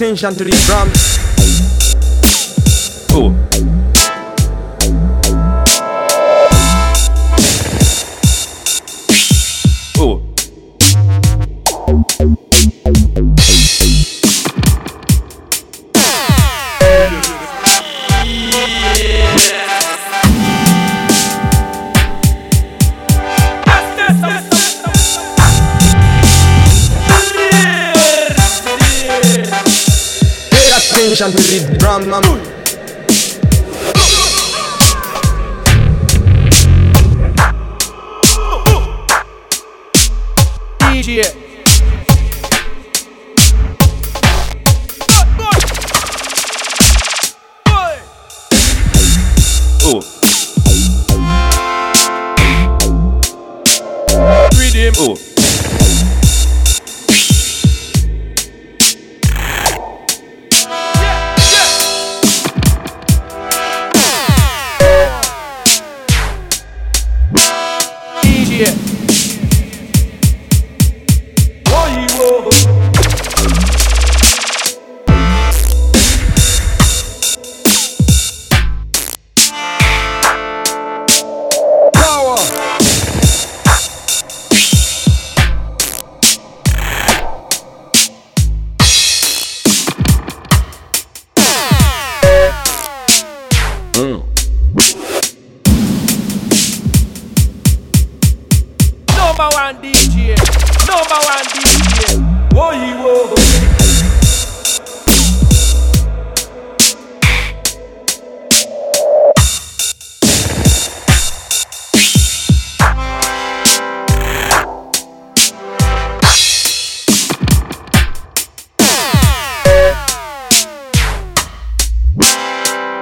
attention to the drum. connection to the brand man. DJ. Oh. Oh. Number one DJ. Whoa, whoa.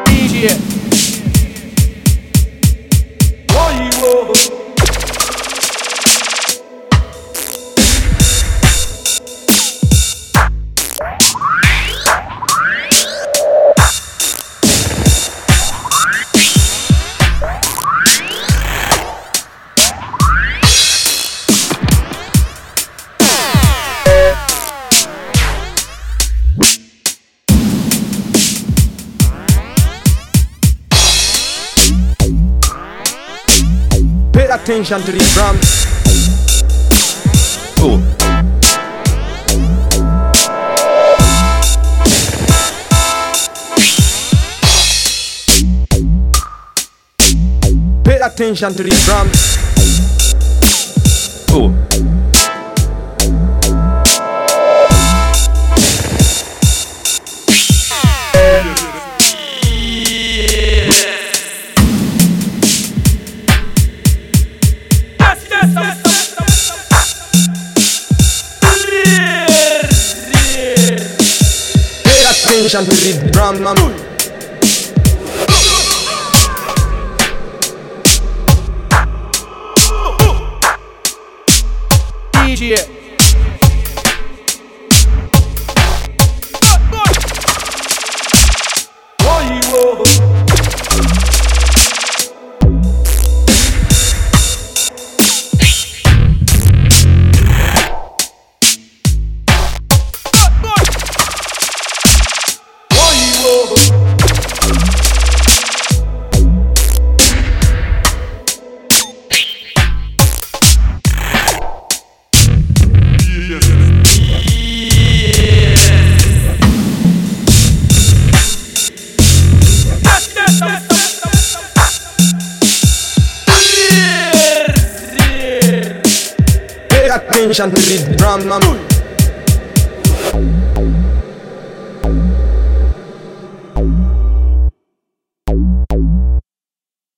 DJ. attention to the drums. Oh. Pay attention to the drums. position to the drum. DJ attention to the drama.